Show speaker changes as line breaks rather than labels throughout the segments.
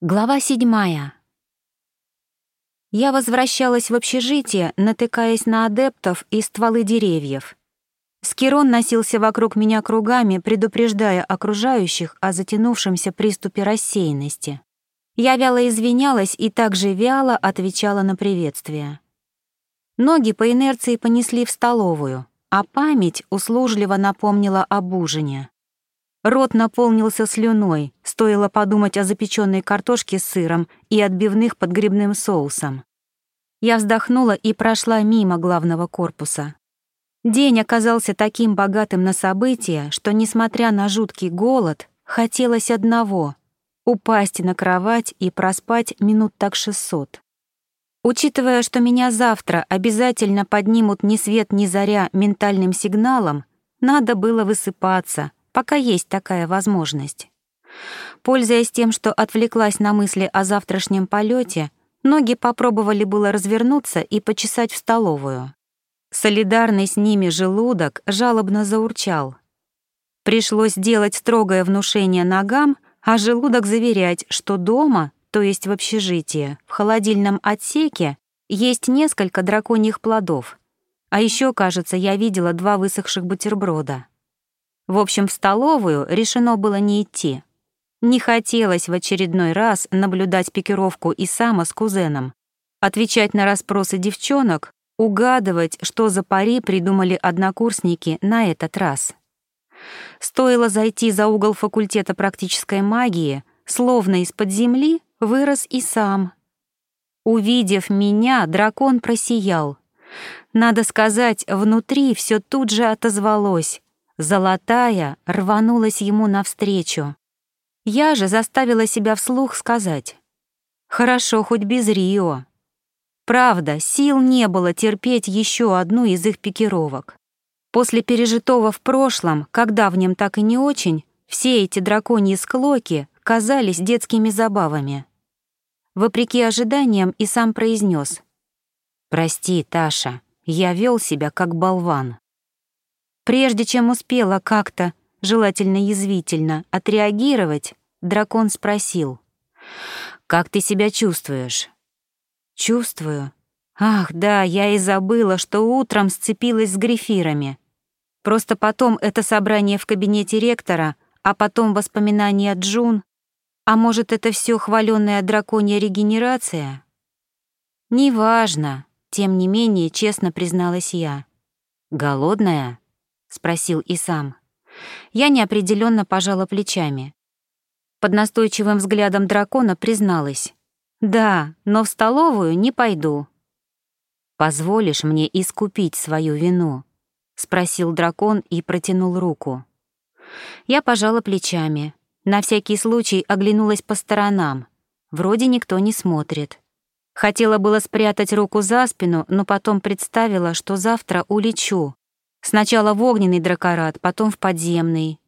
Глава седьмая. Я возвращалась в общежитие, натыкаясь на адептов и стволы деревьев. Скирон носился вокруг меня кругами, предупреждая окружающих о затянувшемся приступе рассеянности. Я вяло извинялась и также вяло отвечала на приветствие. Ноги по инерции понесли в столовую, а память услужливо напомнила об ужине. Рот наполнился слюной, стоило подумать о запеченной картошке с сыром и отбивных под грибным соусом. Я вздохнула и прошла мимо главного корпуса. День оказался таким богатым на события, что, несмотря на жуткий голод, хотелось одного — упасть на кровать и проспать минут так шестьсот. Учитывая, что меня завтра обязательно поднимут ни свет ни заря ментальным сигналом, надо было высыпаться — пока есть такая возможность. Пользуясь тем, что отвлеклась на мысли о завтрашнем полете, ноги попробовали было развернуться и почесать в столовую. Солидарный с ними желудок жалобно заурчал. Пришлось делать строгое внушение ногам, а желудок заверять, что дома, то есть в общежитии, в холодильном отсеке, есть несколько драконьих плодов. А еще, кажется, я видела два высохших бутерброда. В общем, в столовую решено было не идти. Не хотелось в очередной раз наблюдать пикировку и сама с кузеном, отвечать на расспросы девчонок, угадывать, что за пари придумали однокурсники на этот раз. Стоило зайти за угол факультета практической магии, словно из-под земли вырос и сам. Увидев меня, дракон просиял. Надо сказать, внутри все тут же отозвалось. Золотая рванулась ему навстречу. Я же заставила себя вслух сказать. «Хорошо, хоть без Рио». Правда, сил не было терпеть еще одну из их пикировок. После пережитого в прошлом, когда в нем так и не очень, все эти драконьи склоки казались детскими забавами. Вопреки ожиданиям и сам произнес: «Прости, Таша, я вел себя как болван». Прежде чем успела как-то, желательно язвительно, отреагировать, дракон спросил. «Как ты себя чувствуешь?» «Чувствую. Ах, да, я и забыла, что утром сцепилась с грифирами. Просто потом это собрание в кабинете ректора, а потом воспоминания Джун. А может, это все хваленная драконья регенерация?» «Неважно», — тем не менее честно призналась я. «Голодная?» — спросил и сам. Я неопределенно пожала плечами. Под настойчивым взглядом дракона призналась. «Да, но в столовую не пойду». «Позволишь мне искупить свою вину?» — спросил дракон и протянул руку. Я пожала плечами. На всякий случай оглянулась по сторонам. Вроде никто не смотрит. Хотела было спрятать руку за спину, но потом представила, что завтра улечу, Сначала в огненный дракорат, потом в подземный.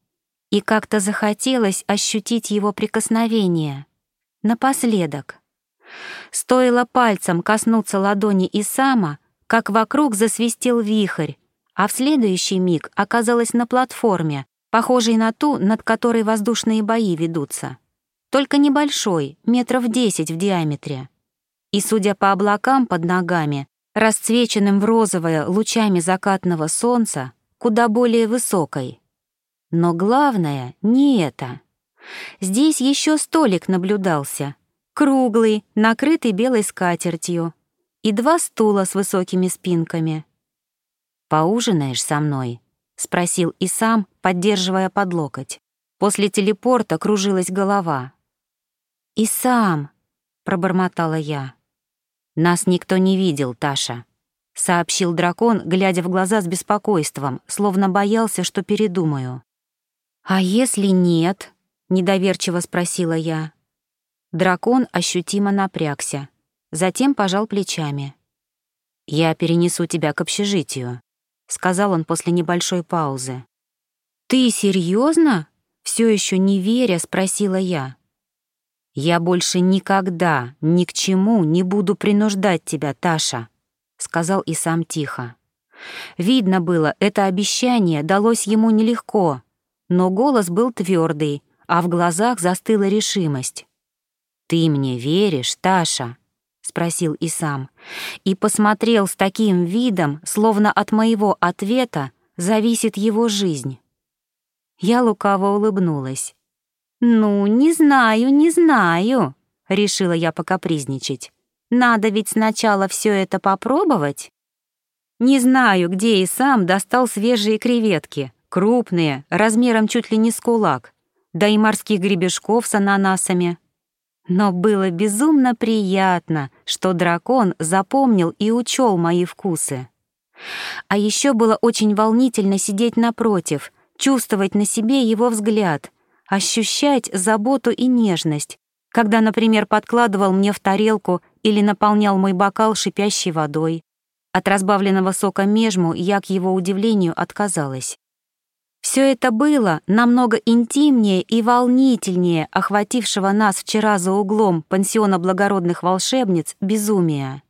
И как-то захотелось ощутить его прикосновение. Напоследок. Стоило пальцем коснуться ладони Исама, как вокруг засвистел вихрь, а в следующий миг оказалась на платформе, похожей на ту, над которой воздушные бои ведутся. Только небольшой, метров десять в диаметре. И, судя по облакам под ногами, расцвеченным в розовое лучами закатного солнца, куда более высокой. Но главное не это. Здесь еще столик наблюдался, круглый, накрытый белой скатертью, и два стула с высокими спинками. «Поужинаешь со мной?» — спросил и сам, поддерживая под локоть. После телепорта кружилась голова. «И сам», — пробормотала я. «Нас никто не видел, Таша», — сообщил дракон, глядя в глаза с беспокойством, словно боялся, что передумаю. «А если нет?» — недоверчиво спросила я. Дракон ощутимо напрягся, затем пожал плечами. «Я перенесу тебя к общежитию», — сказал он после небольшой паузы. «Ты серьезно? Все еще не веря, спросила я. «Я больше никогда ни к чему не буду принуждать тебя, Таша», — сказал и сам тихо. Видно было, это обещание далось ему нелегко, но голос был твердый, а в глазах застыла решимость. «Ты мне веришь, Таша?» — спросил и сам, и посмотрел с таким видом, словно от моего ответа зависит его жизнь. Я лукаво улыбнулась. «Ну, не знаю, не знаю», — решила я покапризничать. «Надо ведь сначала все это попробовать». Не знаю, где и сам достал свежие креветки, крупные, размером чуть ли не с кулак, да и морских гребешков с ананасами. Но было безумно приятно, что дракон запомнил и учел мои вкусы. А еще было очень волнительно сидеть напротив, чувствовать на себе его взгляд, ощущать заботу и нежность, когда, например, подкладывал мне в тарелку или наполнял мой бокал шипящей водой. От разбавленного сока межму я, к его удивлению, отказалась. Все это было намного интимнее и волнительнее охватившего нас вчера за углом пансиона благородных волшебниц безумия.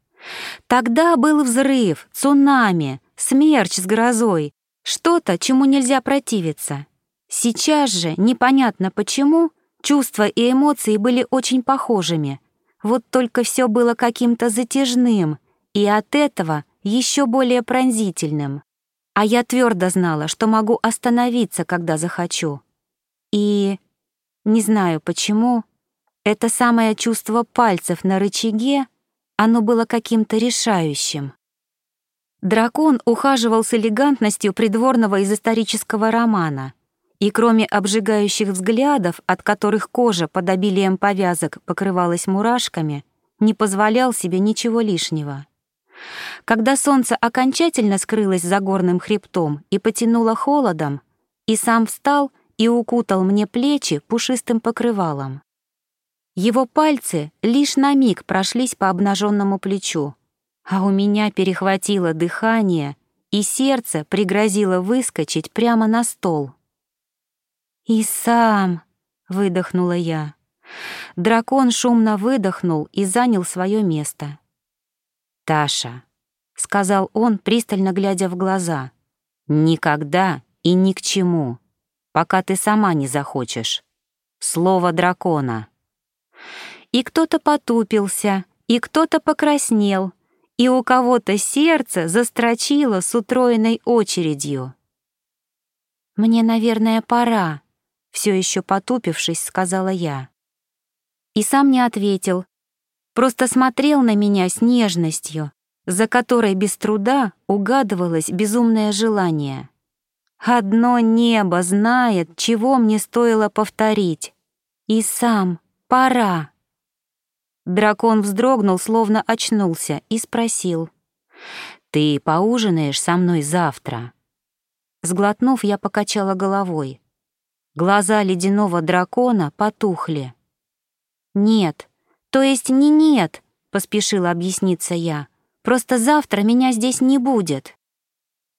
Тогда был взрыв, цунами, смерч с грозой, что-то, чему нельзя противиться. Сейчас же, непонятно почему, чувства и эмоции были очень похожими. Вот только все было каким-то затяжным, и от этого еще более пронзительным. А я твердо знала, что могу остановиться, когда захочу. И, не знаю почему, это самое чувство пальцев на рычаге, оно было каким-то решающим. Дракон ухаживал с элегантностью придворного из исторического романа, и кроме обжигающих взглядов, от которых кожа под обилием повязок покрывалась мурашками, не позволял себе ничего лишнего. Когда солнце окончательно скрылось за горным хребтом и потянуло холодом, и сам встал и укутал мне плечи пушистым покрывалом. Его пальцы лишь на миг прошлись по обнаженному плечу, а у меня перехватило дыхание, и сердце пригрозило выскочить прямо на стол. «И сам!» — выдохнула я. Дракон шумно выдохнул и занял свое место. «Таша», — сказал он, пристально глядя в глаза, — «никогда и ни к чему, пока ты сама не захочешь. Слово дракона». И кто-то потупился, и кто-то покраснел, и у кого-то сердце застрочило с утроенной очередью. «Мне, наверное, пора», — все еще потупившись, сказала я. И сам не ответил, просто смотрел на меня с нежностью, за которой без труда угадывалось безумное желание. Одно небо знает, чего мне стоило повторить. И сам пора. Дракон вздрогнул, словно очнулся, и спросил. «Ты поужинаешь со мной завтра?» Сглотнув, я покачала головой. Глаза ледяного дракона потухли. «Нет, то есть не нет», — поспешила объясниться я. «Просто завтра меня здесь не будет».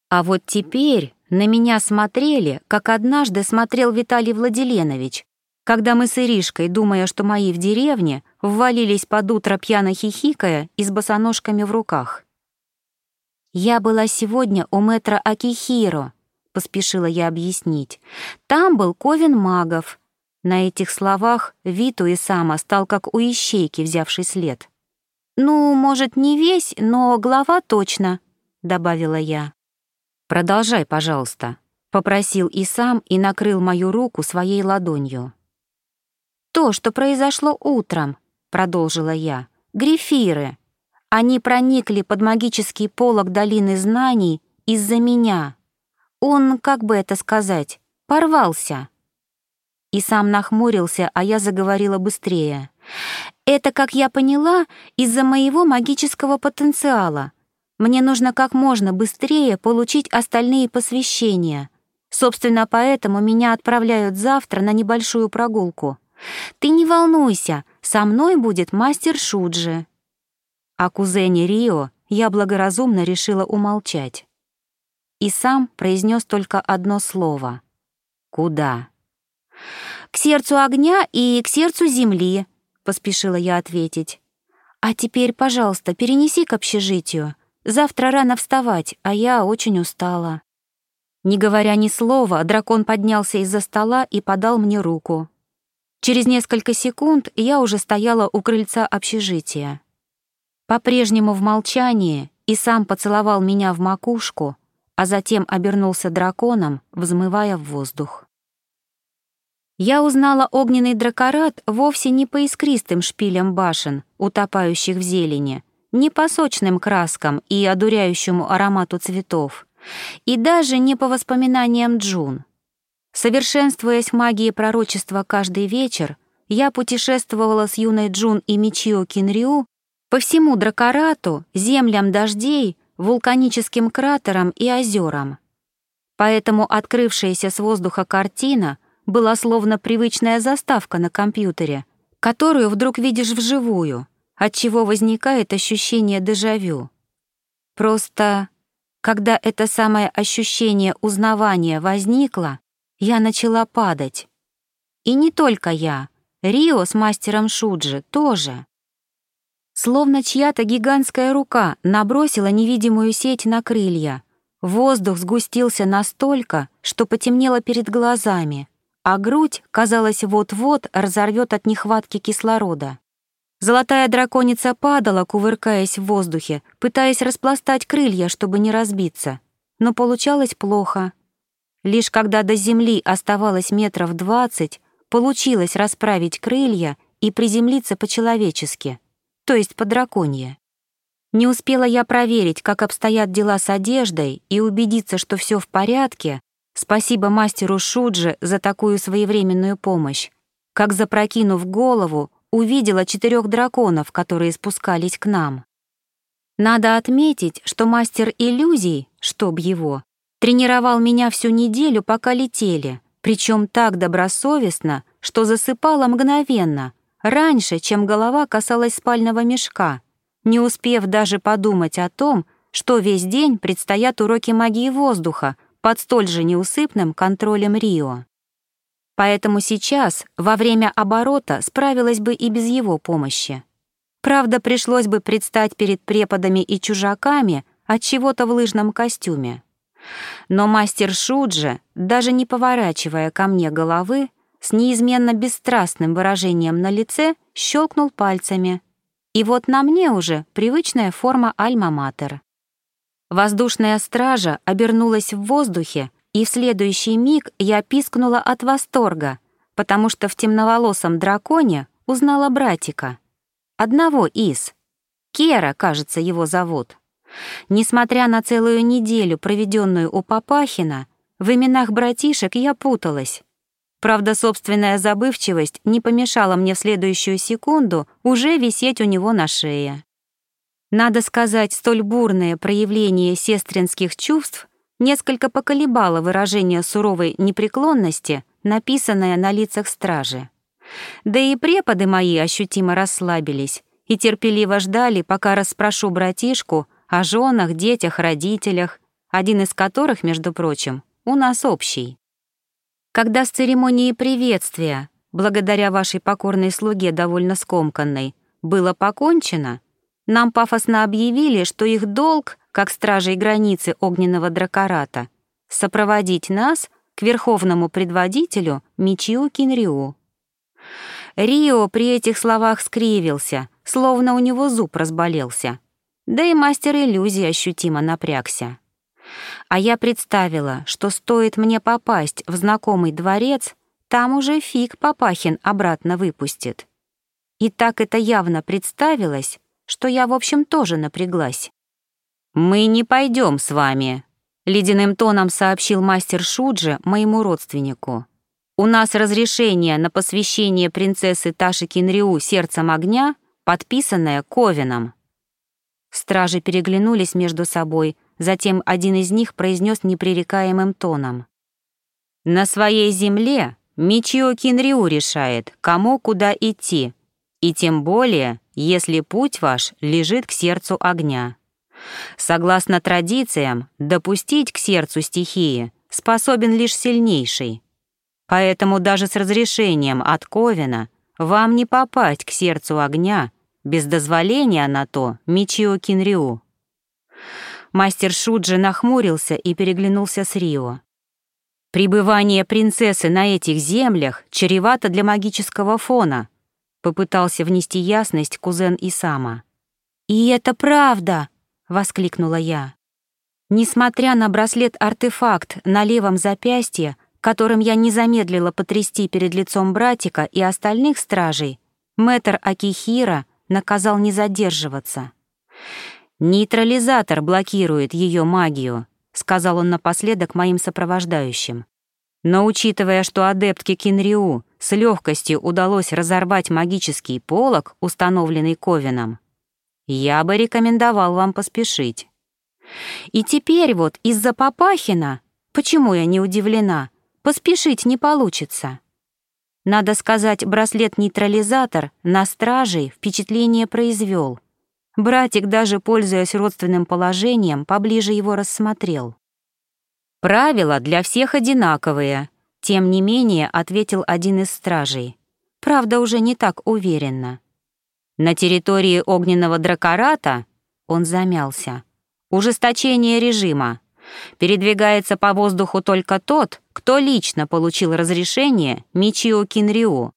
А вот теперь на меня смотрели, как однажды смотрел Виталий Владиленович, когда мы с Иришкой, думая, что мои в деревне, ввалились под утро пьяно хихикая и с босоножками в руках. «Я была сегодня у мэтра Акихиро», — поспешила я объяснить. «Там был ковен магов, на этих словах Виту и Сама стал как у ищейки, взявший след. «Ну, может, не весь, но глава точно», — добавила я. «Продолжай, пожалуйста», — попросил и сам и накрыл мою руку своей ладонью. «То, что произошло утром», — продолжила я, — «грифиры. Они проникли под магический полог долины знаний из-за меня. Он, как бы это сказать, порвался». И сам нахмурился, а я заговорила быстрее. «Это, как я поняла, из-за моего магического потенциала. Мне нужно как можно быстрее получить остальные посвящения. Собственно, поэтому меня отправляют завтра на небольшую прогулку. Ты не волнуйся, со мной будет мастер Шуджи». О кузене Рио я благоразумно решила умолчать. И сам произнес только одно слово. «Куда?» «К сердцу огня и к сердцу земли», — поспешила я ответить. «А теперь, пожалуйста, перенеси к общежитию. Завтра рано вставать, а я очень устала». Не говоря ни слова, дракон поднялся из-за стола и подал мне руку. Через несколько секунд я уже стояла у крыльца общежития. По-прежнему в молчании и сам поцеловал меня в макушку, а затем обернулся драконом, взмывая в воздух. Я узнала огненный дракорат вовсе не по искристым шпилям башен, утопающих в зелени, не по сочным краскам и одуряющему аромату цветов, и даже не по воспоминаниям Джун. Совершенствуясь в магии пророчества каждый вечер, я путешествовала с юной Джун и Мичио Кинрю по всему Дракорату, землям дождей, вулканическим кратерам и озерам. Поэтому открывшаяся с воздуха картина была словно привычная заставка на компьютере, которую вдруг видишь вживую, отчего возникает ощущение дежавю. Просто, когда это самое ощущение узнавания возникло, я начала падать. И не только я, Рио с мастером Шуджи тоже. Словно чья-то гигантская рука набросила невидимую сеть на крылья. Воздух сгустился настолько, что потемнело перед глазами, а грудь, казалось, вот-вот разорвет от нехватки кислорода. Золотая драконица падала, кувыркаясь в воздухе, пытаясь распластать крылья, чтобы не разбиться. Но получалось плохо. Лишь когда до земли оставалось метров двадцать, получилось расправить крылья и приземлиться по-человечески, то есть по-драконье. Не успела я проверить, как обстоят дела с одеждой и убедиться, что все в порядке, спасибо мастеру Шудже за такую своевременную помощь, как, запрокинув голову, увидела четырех драконов, которые спускались к нам. Надо отметить, что мастер иллюзий, чтоб его, Тренировал меня всю неделю, пока летели, причем так добросовестно, что засыпала мгновенно, раньше, чем голова касалась спального мешка, не успев даже подумать о том, что весь день предстоят уроки магии воздуха под столь же неусыпным контролем Рио. Поэтому сейчас, во время оборота, справилась бы и без его помощи. Правда, пришлось бы предстать перед преподами и чужаками от чего-то в лыжном костюме. Но мастер Шуджи, даже не поворачивая ко мне головы, с неизменно бесстрастным выражением на лице щелкнул пальцами. И вот на мне уже привычная форма альма-матер. Воздушная стража обернулась в воздухе, и в следующий миг я пискнула от восторга, потому что в темноволосом драконе узнала братика. Одного из. Кера, кажется, его зовут. Несмотря на целую неделю, проведенную у Папахина, в именах братишек я путалась. Правда, собственная забывчивость не помешала мне в следующую секунду уже висеть у него на шее. Надо сказать, столь бурное проявление сестринских чувств несколько поколебало выражение суровой непреклонности, написанное на лицах стражи. Да и преподы мои ощутимо расслабились и терпеливо ждали, пока расспрошу братишку о женах, детях, родителях, один из которых, между прочим, у нас общий. Когда с церемонии приветствия, благодаря вашей покорной слуге довольно скомканной, было покончено, нам пафосно объявили, что их долг, как стражей границы огненного дракората, сопроводить нас к верховному предводителю Мичио Кинриу. Рио при этих словах скривился, словно у него зуб разболелся. Да и мастер иллюзии ощутимо напрягся. А я представила, что стоит мне попасть в знакомый дворец, там уже фиг Папахин обратно выпустит. И так это явно представилось, что я, в общем, тоже напряглась. «Мы не пойдем с вами», — ледяным тоном сообщил мастер Шуджи моему родственнику. «У нас разрешение на посвящение принцессы Таши Кинриу сердцем огня, подписанное Ковином». Стражи переглянулись между собой, затем один из них произнес непререкаемым тоном. «На своей земле Мичио Кинриу решает, кому куда идти, и тем более, если путь ваш лежит к сердцу огня. Согласно традициям, допустить к сердцу стихии способен лишь сильнейший. Поэтому даже с разрешением от Ковина вам не попасть к сердцу огня — без дозволения на то Мичио Кинриу. Мастер Шуджи нахмурился и переглянулся с Рио. Пребывание принцессы на этих землях чревато для магического фона, попытался внести ясность кузен Исама. «И это правда!» — воскликнула я. Несмотря на браслет-артефакт на левом запястье, которым я не замедлила потрясти перед лицом братика и остальных стражей, мэтр Акихира наказал не задерживаться. «Нейтрализатор блокирует ее магию», — сказал он напоследок моим сопровождающим. Но учитывая, что адептке Кинриу с легкостью удалось разорвать магический полог, установленный Ковином, я бы рекомендовал вам поспешить. И теперь вот из-за Папахина, почему я не удивлена, поспешить не получится. Надо сказать, браслет-нейтрализатор на стражей впечатление произвел. Братик, даже пользуясь родственным положением, поближе его рассмотрел. «Правила для всех одинаковые», — тем не менее ответил один из стражей. Правда, уже не так уверенно. «На территории огненного дракората...» — он замялся. «Ужесточение режима. Передвигается по воздуху только тот, кто лично получил разрешение Мичио Кинрио.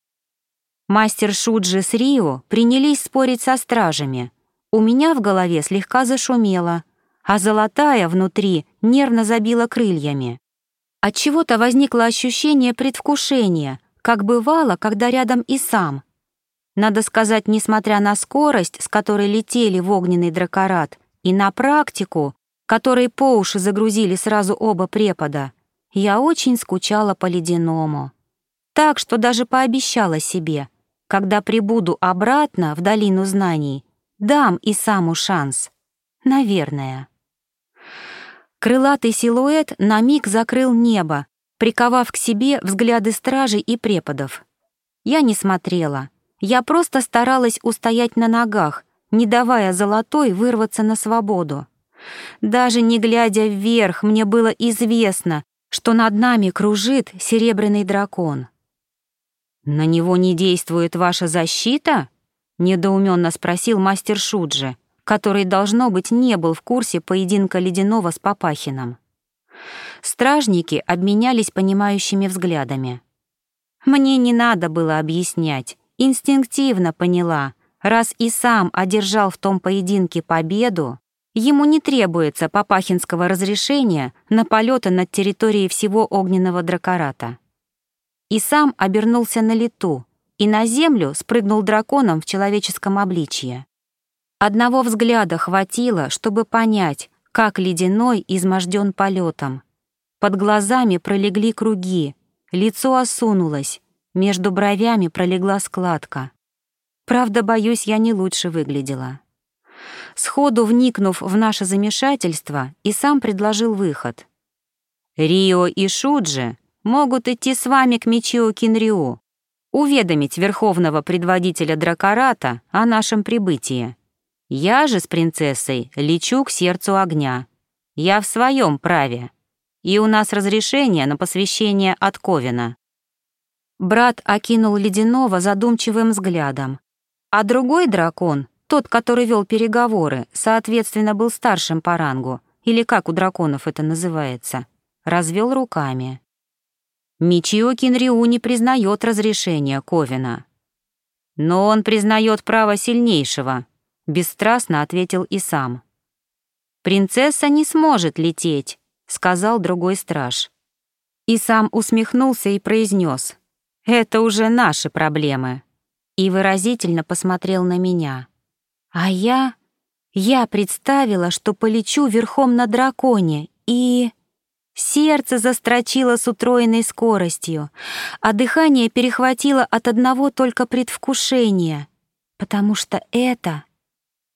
Мастер Шуджи с Рио принялись спорить со стражами. У меня в голове слегка зашумело, а золотая внутри нервно забила крыльями. От чего то возникло ощущение предвкушения, как бывало, когда рядом и сам. Надо сказать, несмотря на скорость, с которой летели в огненный дракорат, и на практику, которой по уши загрузили сразу оба препода, я очень скучала по ледяному. Так что даже пообещала себе, когда прибуду обратно в долину знаний, дам и саму шанс. Наверное. Крылатый силуэт на миг закрыл небо, приковав к себе взгляды стражей и преподов. Я не смотрела. Я просто старалась устоять на ногах, не давая золотой вырваться на свободу. Даже не глядя вверх, мне было известно, что над нами кружит серебряный дракон. «На него не действует ваша защита?» — недоуменно спросил мастер Шуджи, который, должно быть, не был в курсе поединка Ледяного с Папахином. Стражники обменялись понимающими взглядами. Мне не надо было объяснять, инстинктивно поняла, раз и сам одержал в том поединке победу, Ему не требуется папахинского разрешения на полеты над территорией всего огненного дракората. И сам обернулся на лету, и на землю спрыгнул драконом в человеческом обличье. Одного взгляда хватило, чтобы понять, как ледяной изможден полетом. Под глазами пролегли круги, лицо осунулось, между бровями пролегла складка. Правда, боюсь, я не лучше выглядела. Сходу вникнув в наше замешательство, и сам предложил выход. «Рио и Шуджи могут идти с вами к Мичио Кинриу, уведомить верховного предводителя Дракората о нашем прибытии. Я же с принцессой лечу к сердцу огня. Я в своем праве. И у нас разрешение на посвящение от Ковина». Брат окинул Ледяного задумчивым взглядом, а другой дракон тот, который вел переговоры, соответственно, был старшим по рангу, или как у драконов это называется, развел руками. Мичио Кинриу не признает разрешения Ковина. Но он признает право сильнейшего, бесстрастно ответил и сам. Принцесса не сможет лететь, сказал другой страж. И сам усмехнулся и произнес: Это уже наши проблемы. И выразительно посмотрел на меня. А я... Я представила, что полечу верхом на драконе, и... Сердце застрочило с утроенной скоростью, а дыхание перехватило от одного только предвкушения, потому что это...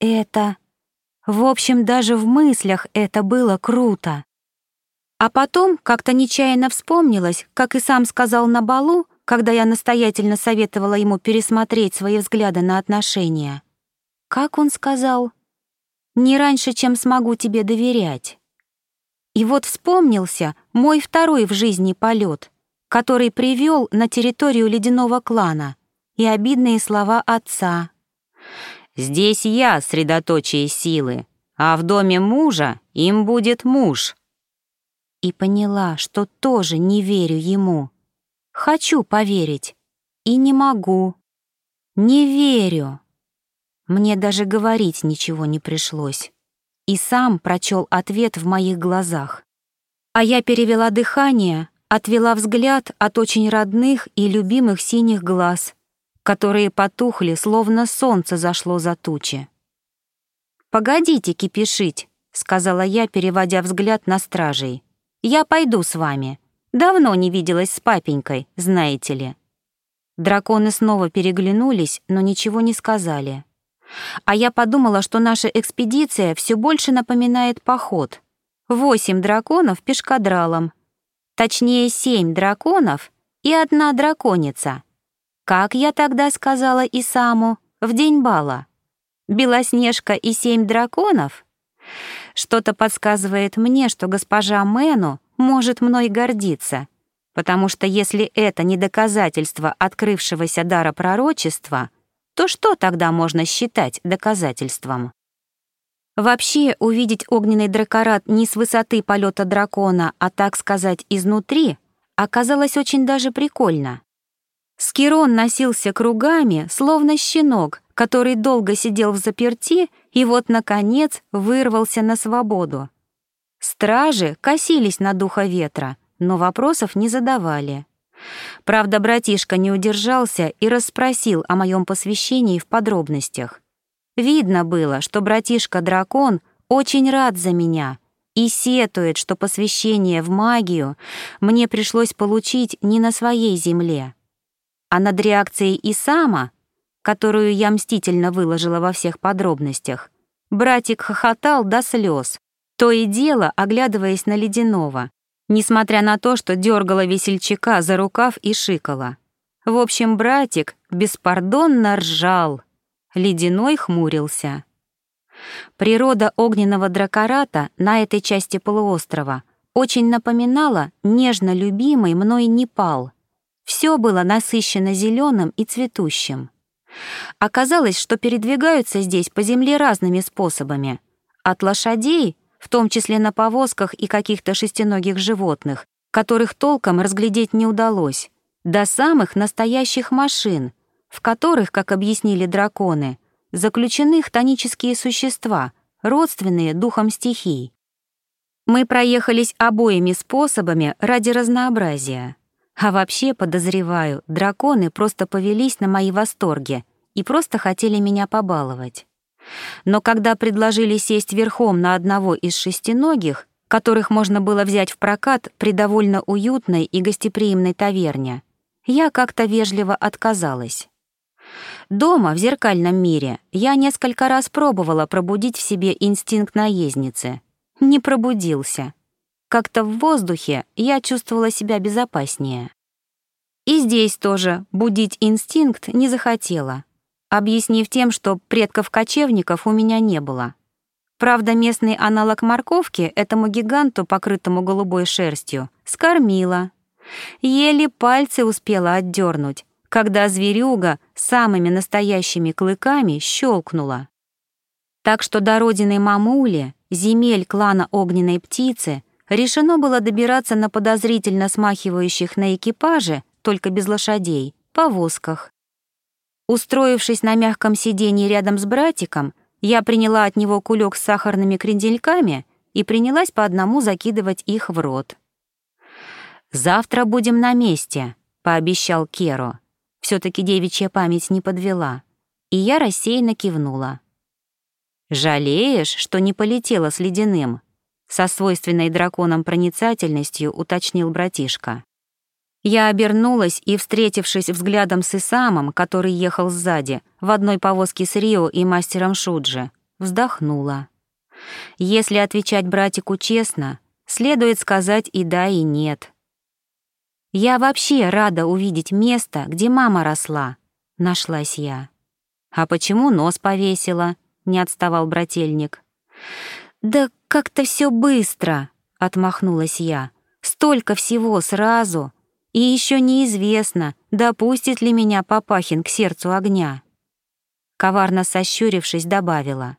это... В общем, даже в мыслях это было круто. А потом как-то нечаянно вспомнилось, как и сам сказал на балу, когда я настоятельно советовала ему пересмотреть свои взгляды на отношения — как он сказал? Не раньше, чем смогу тебе доверять. И вот вспомнился мой второй в жизни полет, который привел на территорию ледяного клана, и обидные слова отца. «Здесь я средоточие силы, а в доме мужа им будет муж». и поняла, что тоже не верю ему. Хочу поверить и не могу. Не верю. Мне даже говорить ничего не пришлось. И сам прочел ответ в моих глазах. А я перевела дыхание, отвела взгляд от очень родных и любимых синих глаз, которые потухли, словно солнце зашло за тучи. «Погодите кипишить», — сказала я, переводя взгляд на стражей. «Я пойду с вами. Давно не виделась с папенькой, знаете ли». Драконы снова переглянулись, но ничего не сказали. А я подумала, что наша экспедиция все больше напоминает поход. Восемь драконов пешкадралом. Точнее, семь драконов и одна драконица. Как я тогда сказала Исаму в день бала? Белоснежка и семь драконов? Что-то подсказывает мне, что госпожа Мэну может мной гордиться, потому что если это не доказательство открывшегося дара пророчества, то что тогда можно считать доказательством? Вообще, увидеть огненный дракорат не с высоты полета дракона, а, так сказать, изнутри, оказалось очень даже прикольно. Скирон носился кругами, словно щенок, который долго сидел в заперти и вот, наконец, вырвался на свободу. Стражи косились на духа ветра, но вопросов не задавали. Правда, братишка не удержался и расспросил о моем посвящении в подробностях. Видно было, что братишка-дракон очень рад за меня и сетует, что посвящение в магию мне пришлось получить не на своей земле. А над реакцией Исама, которую я мстительно выложила во всех подробностях, братик хохотал до слез, то и дело оглядываясь на Ледяного, несмотря на то, что дергала весельчака за рукав и шикала. В общем, братик беспардонно ржал. Ледяной хмурился. Природа огненного дракората на этой части полуострова очень напоминала нежно любимый мной Непал — все было насыщенно зеленым и цветущим. Оказалось, что передвигаются здесь по земле разными способами. От лошадей, в том числе на повозках и каких-то шестиногих животных, которых толком разглядеть не удалось, до самых настоящих машин, в которых, как объяснили драконы, заключены хтонические существа, родственные духом стихий. Мы проехались обоими способами ради разнообразия. А вообще, подозреваю, драконы просто повелись на мои восторги и просто хотели меня побаловать. Но когда предложили сесть верхом на одного из шестиногих, которых можно было взять в прокат при довольно уютной и гостеприимной таверне, я как-то вежливо отказалась. Дома, в зеркальном мире, я несколько раз пробовала пробудить в себе инстинкт наездницы. Не пробудился. Как-то в воздухе я чувствовала себя безопаснее. И здесь тоже будить инстинкт не захотела, объяснив тем, что предков-кочевников у меня не было. Правда, местный аналог морковки этому гиганту, покрытому голубой шерстью, скормила. Еле пальцы успела отдернуть, когда зверюга самыми настоящими клыками щелкнула. Так что до родины мамули, земель клана огненной птицы, решено было добираться на подозрительно смахивающих на экипаже, только без лошадей, повозках. Устроившись на мягком сиденье рядом с братиком, я приняла от него кулек с сахарными крендельками и принялась по одному закидывать их в рот. «Завтра будем на месте», — пообещал Керо. все таки девичья память не подвела. И я рассеянно кивнула. «Жалеешь, что не полетела с ледяным?» со свойственной драконам проницательностью уточнил братишка. Я обернулась и, встретившись взглядом с Исамом, который ехал сзади, в одной повозке с Рио и мастером Шуджи, вздохнула. Если отвечать братику честно, следует сказать и да, и нет. Я вообще рада увидеть место, где мама росла, нашлась я. А почему нос повесила? не отставал брательник. Да как-то все быстро, отмахнулась я. Столько всего сразу, и еще неизвестно, допустит ли меня Папахин к сердцу огня. Коварно сощурившись, добавила.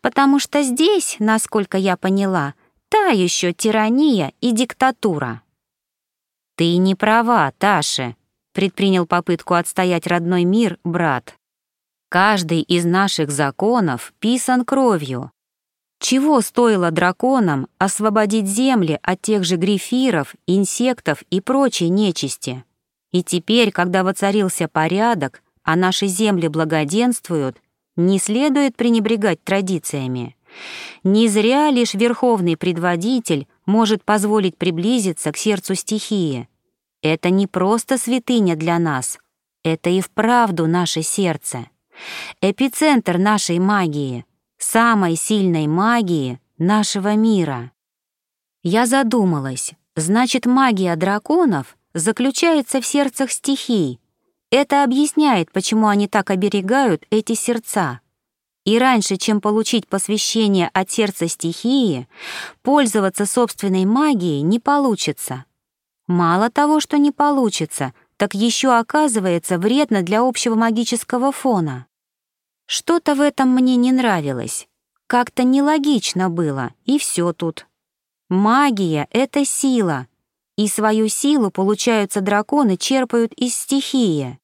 «Потому что здесь, насколько я поняла, Та еще тирания и диктатура. Ты не права, Таша, предпринял попытку отстоять родной мир брат. Каждый из наших законов писан кровью. Чего стоило драконам освободить земли от тех же грифиров, инсектов и прочей нечисти? И теперь, когда воцарился порядок, а наши земли благоденствуют, не следует пренебрегать традициями. Не зря лишь верховный предводитель может позволить приблизиться к сердцу стихии. Это не просто святыня для нас, это и вправду наше сердце. Эпицентр нашей магии, самой сильной магии нашего мира. Я задумалась, значит, магия драконов заключается в сердцах стихий. Это объясняет, почему они так оберегают эти сердца. И раньше, чем получить посвящение от сердца стихии, пользоваться собственной магией не получится. Мало того, что не получится, так еще оказывается вредно для общего магического фона. Что-то в этом мне не нравилось. Как-то нелогично было, и все тут. Магия — это сила, и свою силу, получаются, драконы черпают из стихии.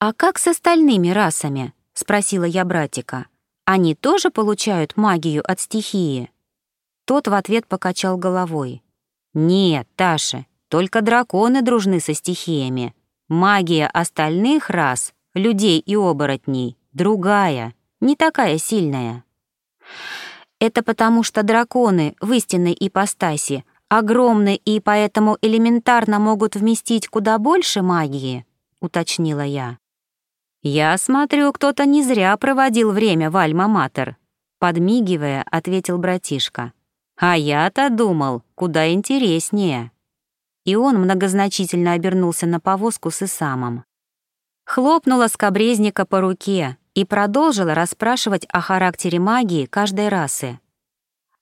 «А как с остальными расами?» — спросила я братика. «Они тоже получают магию от стихии?» Тот в ответ покачал головой. «Нет, Таша, только драконы дружны со стихиями. Магия остальных рас, людей и оборотней, другая, не такая сильная». Это потому, что драконы в истинной ипостаси огромны и поэтому элементарно могут вместить куда больше магии?» — уточнила я. «Я смотрю, кто-то не зря проводил время в Альма-Матер», — подмигивая, ответил братишка. «А я-то думал, куда интереснее». И он многозначительно обернулся на повозку с Исамом. Хлопнула скобрезника по руке и продолжила расспрашивать о характере магии каждой расы.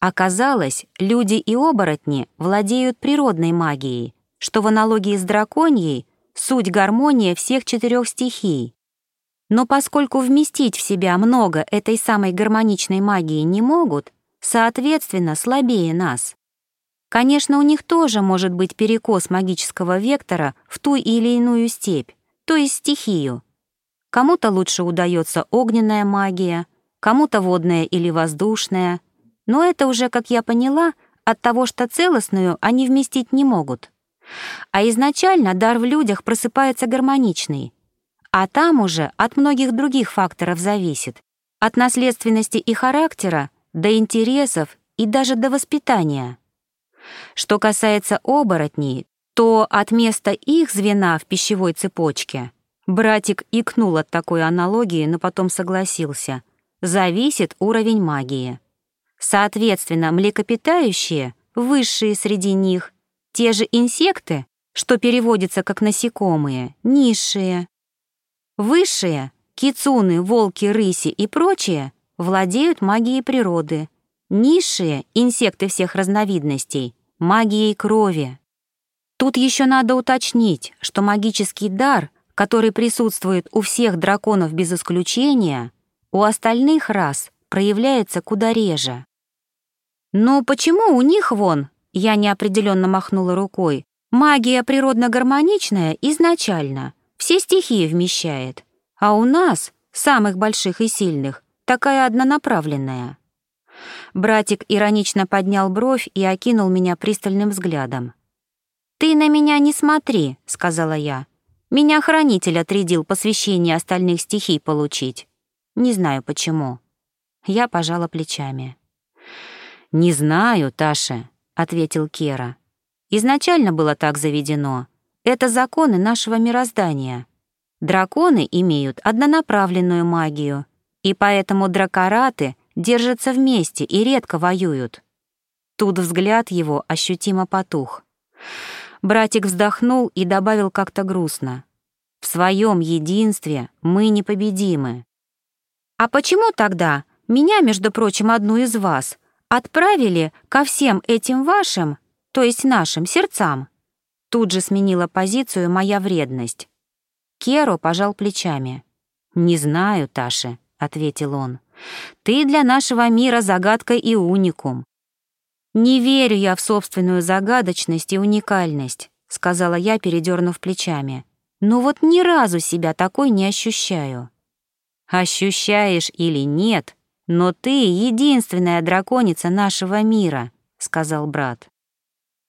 Оказалось, люди и оборотни владеют природной магией, что в аналогии с драконьей суть гармония всех четырех стихий. Но поскольку вместить в себя много этой самой гармоничной магии не могут, соответственно, слабее нас. Конечно, у них тоже может быть перекос магического вектора в ту или иную степь, то есть стихию. Кому-то лучше удается огненная магия, кому-то водная или воздушная — но это уже, как я поняла, от того, что целостную они вместить не могут. А изначально дар в людях просыпается гармоничный. А там уже от многих других факторов зависит. От наследственности и характера до интересов и даже до воспитания. Что касается оборотней, то от места их звена в пищевой цепочке братик икнул от такой аналогии, но потом согласился. Зависит уровень магии. Соответственно, млекопитающие, высшие среди них, те же инсекты, что переводится как насекомые, низшие. Высшие, кицуны, волки, рыси и прочие, владеют магией природы. Низшие, инсекты всех разновидностей, магией крови. Тут еще надо уточнить, что магический дар, который присутствует у всех драконов без исключения, у остальных рас проявляется куда реже. «Ну почему у них вон?» — я неопределенно махнула рукой. «Магия природно-гармоничная изначально, все стихии вмещает. А у нас, самых больших и сильных, такая однонаправленная». Братик иронично поднял бровь и окинул меня пристальным взглядом. «Ты на меня не смотри», — сказала я. «Меня хранитель отрядил посвящение остальных стихий получить. Не знаю почему». Я пожала плечами. «Не знаю, Таша», — ответил Кера. «Изначально было так заведено. Это законы нашего мироздания. Драконы имеют однонаправленную магию, и поэтому дракораты держатся вместе и редко воюют». Тут взгляд его ощутимо потух. Братик вздохнул и добавил как-то грустно. «В своем единстве мы непобедимы». «А почему тогда меня, между прочим, одну из вас, отправили ко всем этим вашим, то есть нашим сердцам. Тут же сменила позицию моя вредность. Керо пожал плечами. «Не знаю, Таша», — ответил он. «Ты для нашего мира загадка и уникум. «Не верю я в собственную загадочность и уникальность», — сказала я, передернув плечами. «Но вот ни разу себя такой не ощущаю». «Ощущаешь или нет, но ты единственная драконица нашего мира», — сказал брат.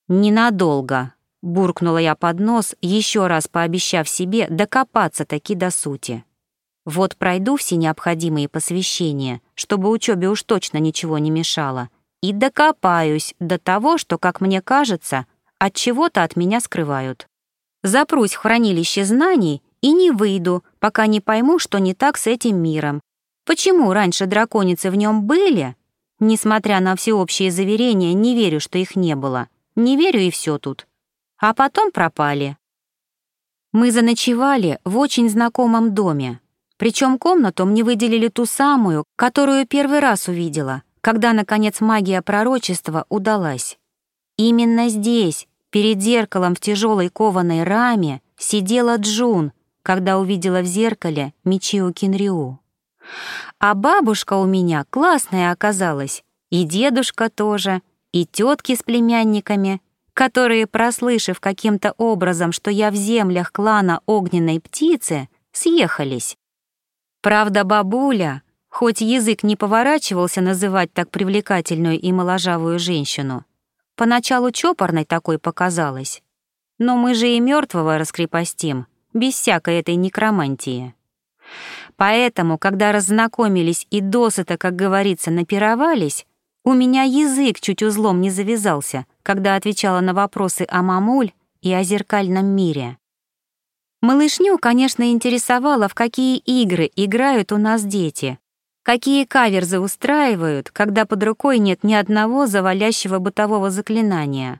«Ненадолго», — буркнула я под нос, еще раз пообещав себе докопаться таки до сути. «Вот пройду все необходимые посвящения, чтобы учебе уж точно ничего не мешало, и докопаюсь до того, что, как мне кажется, от чего-то от меня скрывают. Запрусь в хранилище знаний и не выйду, пока не пойму, что не так с этим миром. Почему раньше драконицы в нем были? Несмотря на всеобщие заверения, не верю, что их не было. Не верю и все тут. А потом пропали. Мы заночевали в очень знакомом доме. Причем комнату мне выделили ту самую, которую первый раз увидела — когда, наконец, магия пророчества удалась. Именно здесь, перед зеркалом в тяжелой кованой раме, сидела Джун, когда увидела в зеркале Мичио Кинриу. А бабушка у меня классная оказалась, и дедушка тоже, и тетки с племянниками, которые, прослышав каким-то образом, что я в землях клана огненной птицы, съехались. Правда, бабуля, Хоть язык не поворачивался называть так привлекательную и моложавую женщину, поначалу чопорной такой показалась. Но мы же и мертвого раскрепостим, без всякой этой некромантии. Поэтому, когда разнакомились и досыта, как говорится, напировались, у меня язык чуть узлом не завязался, когда отвечала на вопросы о мамуль и о зеркальном мире. Малышню, конечно, интересовало, в какие игры играют у нас дети, Какие каверзы устраивают, когда под рукой нет ни одного завалящего бытового заклинания.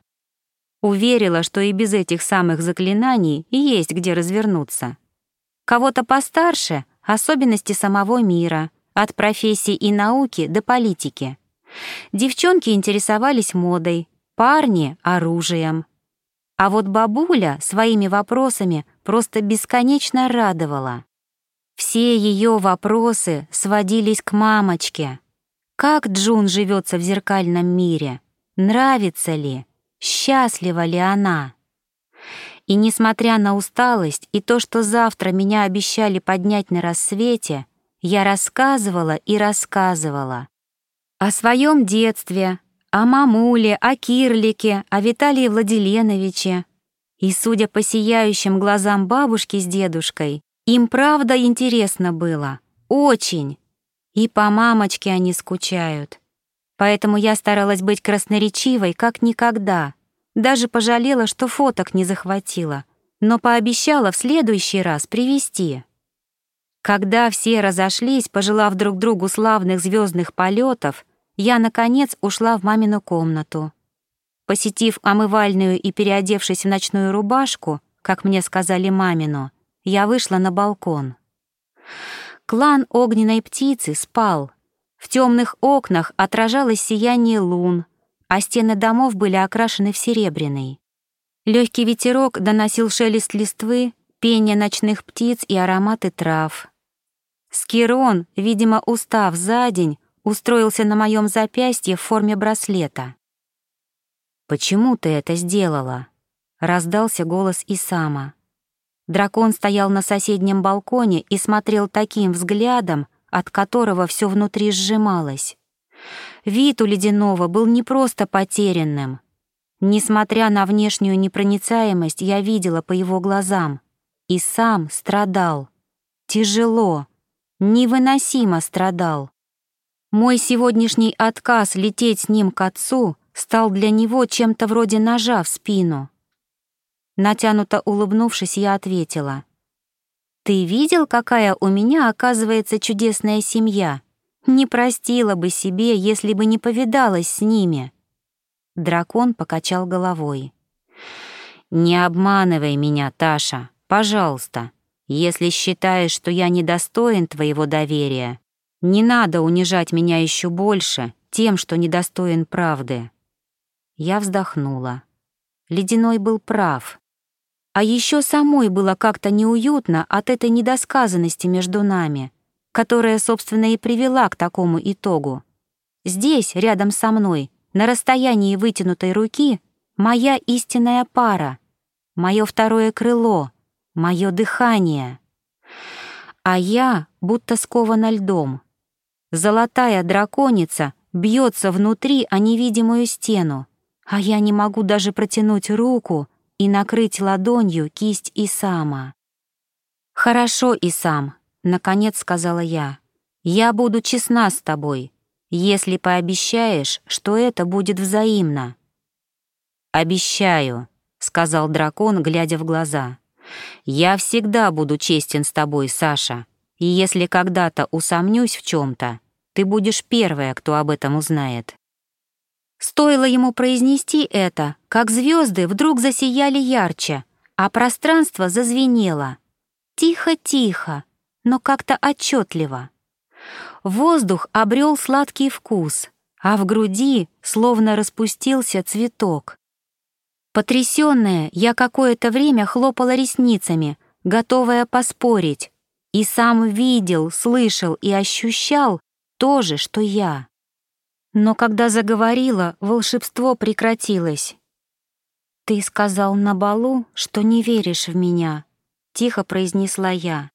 Уверила, что и без этих самых заклинаний есть где развернуться. Кого-то постарше — особенности самого мира, от профессии и науки до политики. Девчонки интересовались модой, парни — оружием. А вот бабуля своими вопросами просто бесконечно радовала. Все ее вопросы сводились к мамочке. Как Джун живется в зеркальном мире? Нравится ли? Счастлива ли она? И несмотря на усталость и то, что завтра меня обещали поднять на рассвете, я рассказывала и рассказывала. О своем детстве, о мамуле, о Кирлике, о Виталии Владиленовиче. И, судя по сияющим глазам бабушки с дедушкой, им правда интересно было, очень. И по мамочке они скучают. Поэтому я старалась быть красноречивой, как никогда. Даже пожалела, что фоток не захватила, но пообещала в следующий раз привезти. Когда все разошлись, пожелав друг другу славных звездных полетов, я, наконец, ушла в мамину комнату. Посетив омывальную и переодевшись в ночную рубашку, как мне сказали мамину, я вышла на балкон. Клан огненной птицы спал. В темных окнах отражалось сияние лун, а стены домов были окрашены в серебряный. Легкий ветерок доносил шелест листвы, пение ночных птиц и ароматы трав. Скирон, видимо, устав за день, устроился на моем запястье в форме браслета. «Почему ты это сделала?» — раздался голос Исама. Дракон стоял на соседнем балконе и смотрел таким взглядом, от которого все внутри сжималось. Вид у ледяного был не просто потерянным. Несмотря на внешнюю непроницаемость, я видела по его глазам. И сам страдал. Тяжело, невыносимо страдал. Мой сегодняшний отказ лететь с ним к отцу стал для него чем-то вроде ножа в спину. Натянуто улыбнувшись, я ответила. «Ты видел, какая у меня, оказывается, чудесная семья? Не простила бы себе, если бы не повидалась с ними». Дракон покачал головой. «Не обманывай меня, Таша, пожалуйста. Если считаешь, что я недостоин твоего доверия, не надо унижать меня еще больше тем, что недостоин правды». Я вздохнула. Ледяной был прав. А еще самой было как-то неуютно от этой недосказанности между нами, которая, собственно, и привела к такому итогу. Здесь, рядом со мной, на расстоянии вытянутой руки, моя истинная пара, мое второе крыло, мое дыхание. А я будто скована льдом. Золотая драконица бьется внутри о невидимую стену, а я не могу даже протянуть руку и накрыть ладонью кисть Исама. «Хорошо, Исам», — наконец сказала я. «Я буду честна с тобой, если пообещаешь, что это будет взаимно». «Обещаю», — сказал дракон, глядя в глаза. «Я всегда буду честен с тобой, Саша, и если когда-то усомнюсь в чем-то, ты будешь первая, кто об этом узнает». Стоило ему произнести это, как звезды вдруг засияли ярче, а пространство зазвенело. Тихо-тихо, но как-то отчетливо. Воздух обрел сладкий вкус, а в груди словно распустился цветок. Потрясённая, я какое-то время хлопала ресницами, готовая поспорить, и сам видел, слышал и ощущал то же, что я. Но когда заговорила, волшебство прекратилось. «Ты сказал на балу, что не веришь в меня», — тихо произнесла я.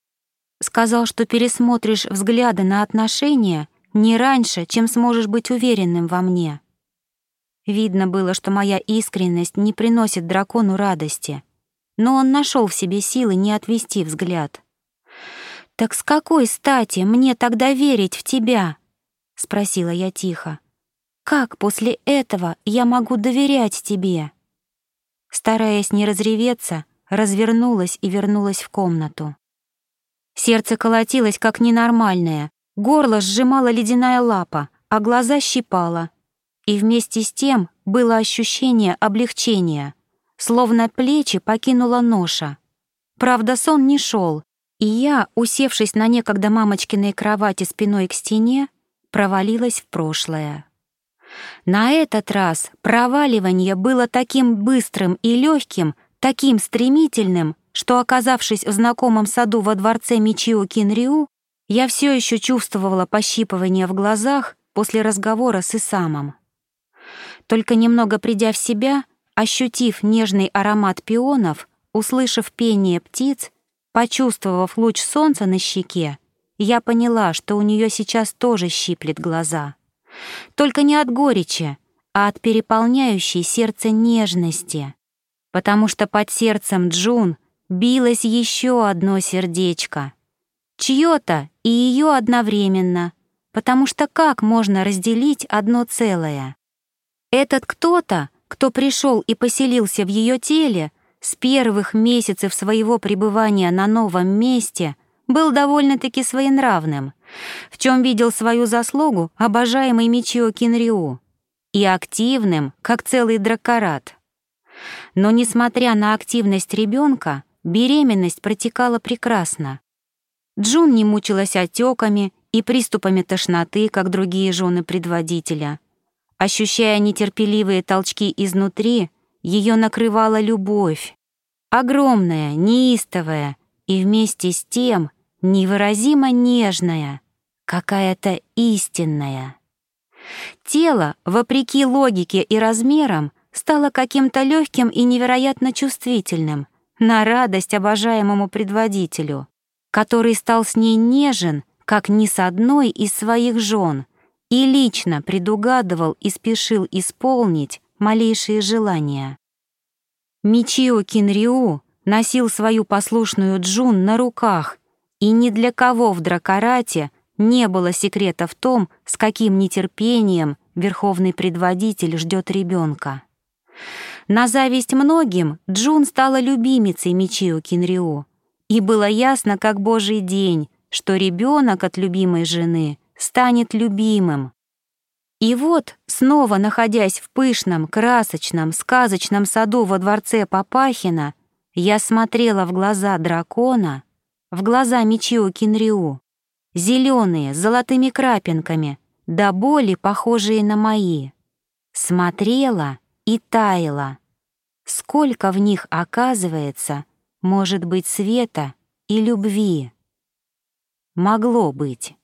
«Сказал, что пересмотришь взгляды на отношения не раньше, чем сможешь быть уверенным во мне». Видно было, что моя искренность не приносит дракону радости, но он нашел в себе силы не отвести взгляд. «Так с какой стати мне тогда верить в тебя?» — спросила я тихо. Как после этого я могу доверять тебе?» Стараясь не разреветься, развернулась и вернулась в комнату. Сердце колотилось как ненормальное, горло сжимала ледяная лапа, а глаза щипало. И вместе с тем было ощущение облегчения, словно плечи покинула ноша. Правда, сон не шел, и я, усевшись на некогда мамочкиной кровати спиной к стене, провалилась в прошлое. На этот раз проваливание было таким быстрым и легким, таким стремительным, что, оказавшись в знакомом саду во дворце Мичио Кинриу, я все еще чувствовала пощипывание в глазах после разговора с Исамом. Только немного придя в себя, ощутив нежный аромат пионов, услышав пение птиц, почувствовав луч солнца на щеке, я поняла, что у нее сейчас тоже щиплет глаза. Только не от горечи, а от переполняющей сердце нежности. Потому что под сердцем Джун билось еще одно сердечко. Чье-то и ее одновременно, потому что как можно разделить одно целое? Этот кто-то, кто пришел и поселился в ее теле, с первых месяцев своего пребывания на новом месте был довольно-таки своенравным в чем видел свою заслугу обожаемый Мичио Кинриу, и активным, как целый дракорат. Но, несмотря на активность ребенка, беременность протекала прекрасно. Джун не мучилась отеками и приступами тошноты, как другие жены предводителя. Ощущая нетерпеливые толчки изнутри, ее накрывала любовь. Огромная, неистовая и вместе с тем невыразимо нежная, какая-то истинная. Тело, вопреки логике и размерам, стало каким-то легким и невероятно чувствительным на радость обожаемому предводителю, который стал с ней нежен, как ни с одной из своих жен, и лично предугадывал и спешил исполнить малейшие желания. Мичио Кинриу носил свою послушную Джун на руках и ни для кого в Дракорате не было секрета в том, с каким нетерпением верховный предводитель ждет ребенка. На зависть многим Джун стала любимицей Мичио Кинрио, и было ясно, как божий день, что ребенок от любимой жены станет любимым. И вот, снова находясь в пышном, красочном, сказочном саду во дворце Папахина, я смотрела в глаза дракона — в глаза Мичио Кинриу, зеленые, с золотыми крапинками, до боли похожие на мои. Смотрела и таяла. Сколько в них, оказывается, может быть света и любви. Могло быть.